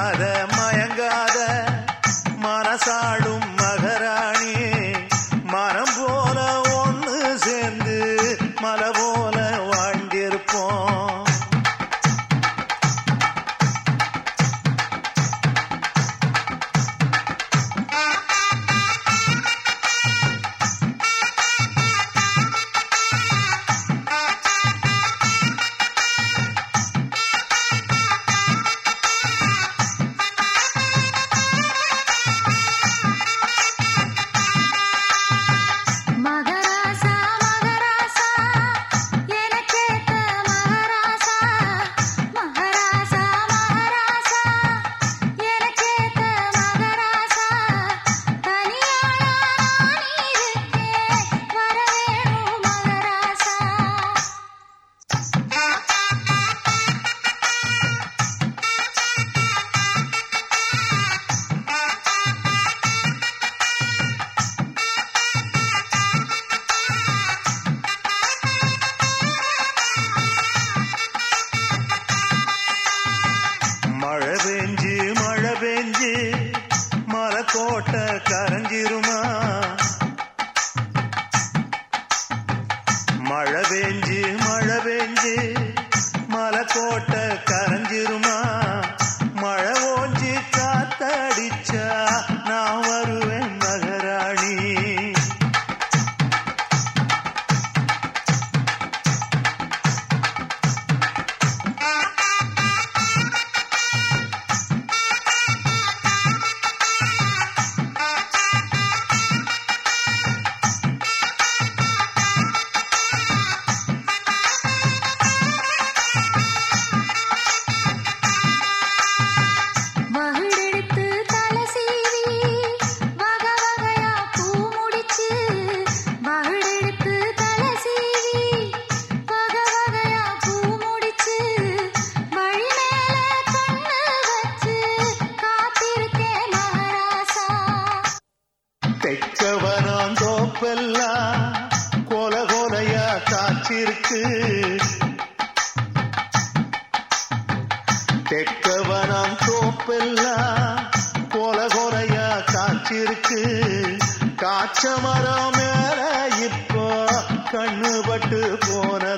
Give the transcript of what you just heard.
மயங்காத மயங்காத மனசாடும் மகராணி மரம் போல ஒன்று சேர்ந்து நெருப்பெல்லாம் கோல கோலையா காய்ச்சிருக்கு தெக்கவனம் தோப்பெல்லாம் கோல கோலையா காய்ச்சிருக்கு காய்ச்ச மரம் மேல இப்போ கண்ணுபட்டு போன